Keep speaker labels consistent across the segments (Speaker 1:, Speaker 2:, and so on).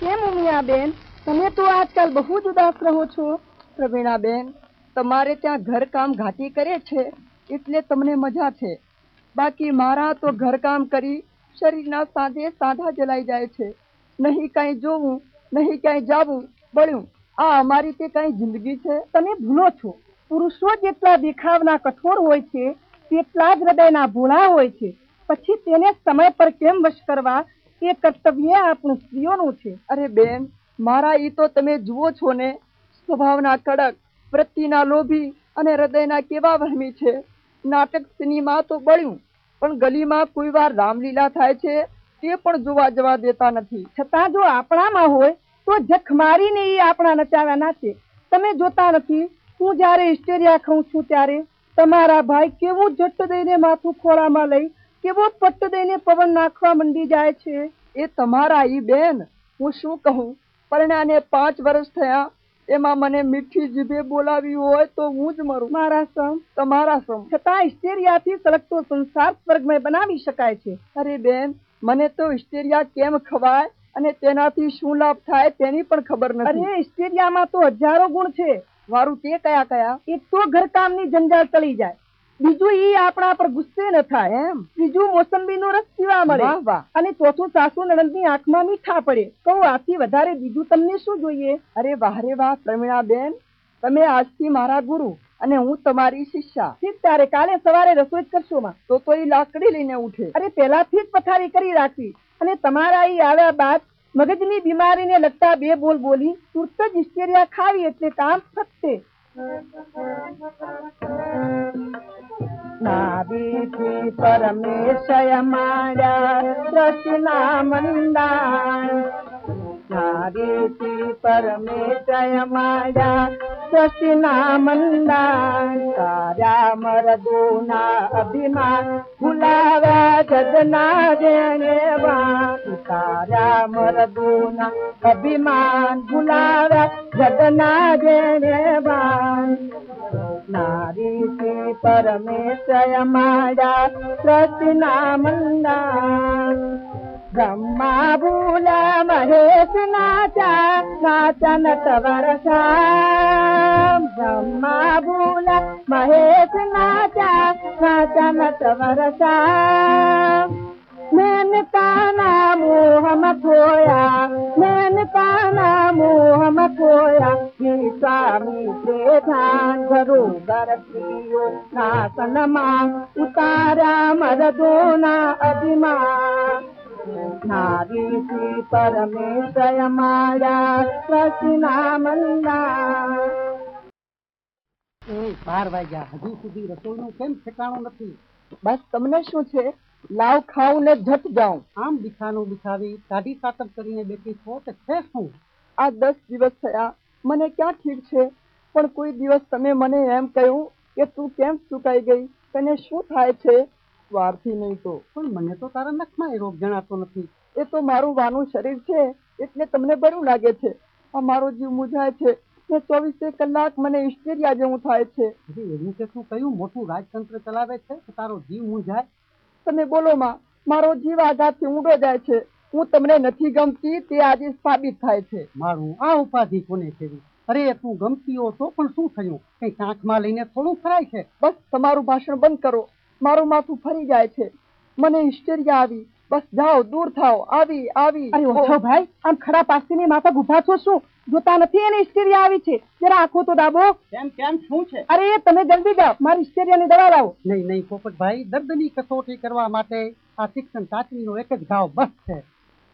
Speaker 1: કેમ ઉમિયાબેન? તમે તો આજકાલ બહુ જ ઉદાસ રહો છો,
Speaker 2: પ્રવીણાબેન. તમારે ત્યાં ઘરકામ ઘાટી કરે છે, એટલે તમને મજા છે. બાકી મારા તો ઘરકામ કરી શરીરના સાંધે સાંધા જલાઈ જાય છે. નહીં કાંઈ જોવું, નહીં કાંઈ જાવું, બળ્યું. આ અમારી તે કાંઈ જિંદગી છે.
Speaker 1: તમે ભૂલો છો. પુરુષો જેટલા દેખાવના કઠોર હોય છે, તેટલા જ હૃદયના ભોળા હોય છે. પછી તેને સમય પર કેમ વશ કરવા એ કર્તવ્ય આપણું સ્ત્રીઓનું છે.
Speaker 2: અરે બેન, મારા ઈ તો તમે જુઓ છો ને. સ્વભાવના કડક વૃત્તિના લોભી અને હૃદયના કેવા વહમી છે. નાટક સિનેમા તો બળ્યું, પણ ગલીમાં કોઈ વાર રામલીલા થાય છે તે પણ જોવા જવા દેતા નથી.
Speaker 1: છતાં જો આપણામાં હોય, તો જખ મારીને એ આપણા નચાવ્યા નાચે તમે જોતા નથી, હું જ્યારે હિસ્ટેરિયા ખાઉં છું ત્યારે તમારા ભાઈ કેવું જટ્ટ દઈને માથું ખોળામાં લઈ કેવો પટ્ટ દઈને પવન નાખવા મંડી જાય છે?
Speaker 2: એ તમારા ઈ બેન. હું શું કહું? પરણાને પાંચ વર્ષ થયા. એમાં મને મીઠી જીભે બોલાવી હોય તો હું જ મરું.
Speaker 1: મારા સમ.
Speaker 2: તમારા સમ.
Speaker 1: છતાં ઇસ્ટેરિયાથી સળગતો સંસાર સ્વર્ગમય બનાવી શકાય છે.
Speaker 2: અરે બેન મને તો ઇસ્ટેરિયા કેમ ખવાય અને તેનાથી શું લાભ થાય તેની પણ ખબર
Speaker 1: અરે ઇસ્ટેરિયામાં તો હજારો ગુણ છે.
Speaker 2: વારું તે કયા કયા?
Speaker 1: એક તો ઘરકામની જંજાળ ચડી જાય. બીજું ઈ આપણા પર ગુસ્સે ન થાય
Speaker 2: એમ.
Speaker 1: ત્રીજું મોસંબીનો રસ પીવા મળે. અને ચોથું સાસુ નણંદની આંખમાં મીઠા પડે. કહું આથી વધારે બીજું તમને શું જોઈએ?
Speaker 2: અરે વાહ રે વાહ પ્રવીણા બેન તમે આજથી મારા ગુરુ અને હું તમારી શિષ્યા.
Speaker 1: ઠીક તારે કાલે સવારે રસોઈ કરશો માં.
Speaker 2: તો તો એ લાકડી લઈને ઉઠે.
Speaker 1: અરે પહેલાથી જ પથારી કરી રાખવી અને તમારા ઈ આવ્યા બાદ મગજની બીમારીને લગતા બે બોલ બોલી તુરત જ હિસ્ટેરિયા ખાવી એટલે કામ થશે नारी थी परेश माया सच नंड नारी थी परश माया दूना अभिमान बुलाव जगना न जान मरदूना अभिमान बुलाव जत न जान नारी सी परा मंदा। ब्रह्मा भूला महेश ना चन तवर ब्रह्मा भूल महेश नाचा काचन तवर सा मेन तामो हम कोन तामोह खोया जी साम्हूं करो कर मदमान શ્રી પરમેશ્વર માયા કૃષ્ણા
Speaker 3: એ બાર વાગ્યા. હજુ સુધી રસોઈનું કેમ ઠેકાણું નથી?
Speaker 2: બસ તમને શું છે? લાવ ખાઉં ને જટ જાઉં.
Speaker 3: આમ બિછાનું બિછાવી કાઢી કાતર કરીને બેઠી છો તો છે શું?
Speaker 2: આ દસ દિવસ થયા. મને ક્યાં ઠીક છે? પણ કોઈ દિવસ તમે મને એમ કહ્યું કે તું કેમ સુકાઈ ગઈ? તને શું થાય છે? વારથી નહીં તો.
Speaker 3: પણ મને તો તારા નખમાં એ રોગ જણાતો નથી.
Speaker 2: એ તો મારું વાનું શરીર છે એટલે તમને બરું લાગે છે. આ મારો જીવ મૂંઝાય છે. ને ચોવીસે કલાક મને હિસ્ટેરિયા જેવું થાય છે.
Speaker 3: એવું કે શું કયું મોટું રાજતંત્ર ચલાવે છે તારો જીવ મૂંઝાય?
Speaker 2: તમે બોલો માં મારો જીવ આઘાતથી ઊંડો જાય છે. હું તમને નથી ગમતી તે આજે સાબિત થાય છે.
Speaker 3: મારું આ ઉપાધિ કોને કેવી અરે તું ગમતી હો તો પણ શું થયું? કઈ કાંખમાં લઈને થોડું ફરાય છે.
Speaker 2: બસ તમારું ભાષણ બંધ કરો. મારું માથું ફરી જાય છે. મને હિસ્ટેરિયા આવી. બસ જાઓ દૂર થાઓ. આવી આવી.
Speaker 1: અરે ઓછો ભાઈ આમ ખડા પાસીની માથા ગુફા છો શું? જોતા નથી એને હિસ્ટેરિયા આવી છે? જરા આંખો તો દાબો.
Speaker 3: કેમ કેમ શું છે?
Speaker 1: અરે તમે જલ્દી જાઓ. મારી હિસ્ટેરિયાની દવા લાવો.
Speaker 3: નહીં નહીં પોપટભાઈ દર્દની કસોટી કરવા માટે આ શિક્ષણ ચાચણીનો એક જ ઘાવ બસ છે.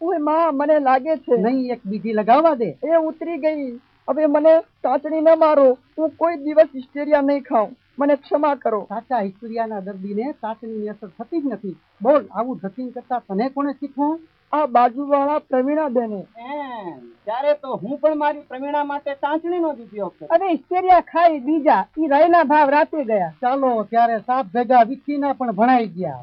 Speaker 2: ઓયમાં મને લાગે છે.
Speaker 3: નહીં એક બીજી લગાવવા દે.
Speaker 2: એ ઉતરી ગઈ. હવે મને ટાંચણી ન મારો. હું કોઈ દિવસ હિસ્ટેરિયા નહીં ખાઉં. મને ક્ષમા કરો.
Speaker 3: સાચા હિસ્ટોરિયાના દર્દીને સાચની અસર થતી જ નથી. બોલ આવું ધતિંગ કરતા તને કોને શીખવું
Speaker 2: આ બાજુવાળા પ્રવીણા બેને
Speaker 3: ત્યારે તો હું પણ મારી પ્રવીણા માટે ચાચણીનો જ ઉપયોગ કરું.
Speaker 1: હવે હિસ્ટેરિયા ખાઈ બીજા ઈ રહેલા ભાવ રાતે ગયા.
Speaker 3: ચાલો ત્યારે સાપ ભેગા વિકીના પણ ભણાઈ ગયા.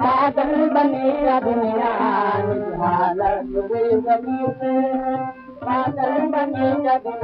Speaker 4: پادل بي جڳالتي پادل بني جڳن